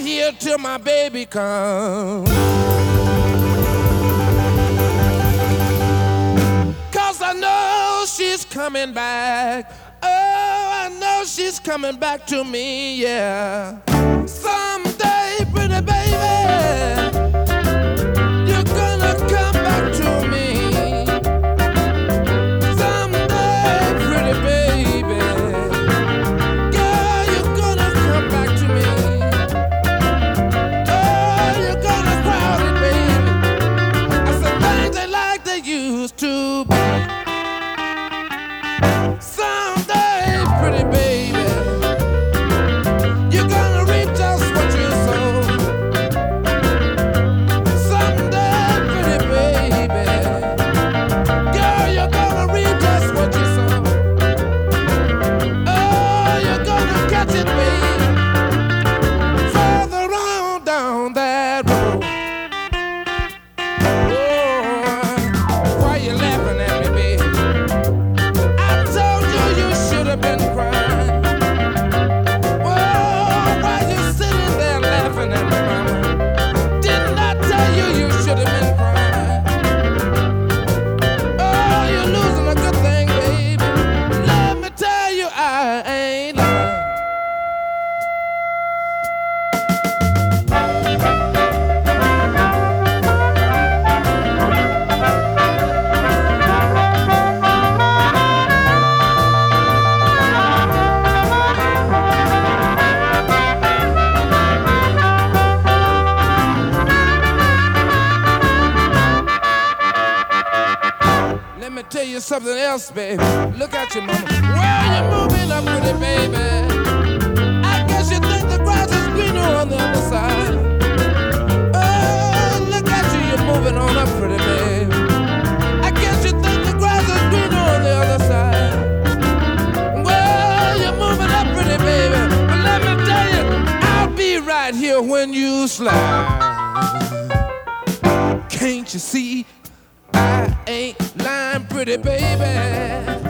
here till my baby comes. Cause I know she's coming back. Oh, I know she's coming back to me, yeah. Me tell you something else, baby. Look at your mama. Where you moving up with it, baby? I guess you think the grass is greener on the other side. Oh, look at you, you're moving on up pretty, baby. I guess you think the grass is greener on the other side. Well, you're moving up pretty, baby. But let me tell you, I'll be right here when you slide. Can't you see? I ain't lying, pretty baby.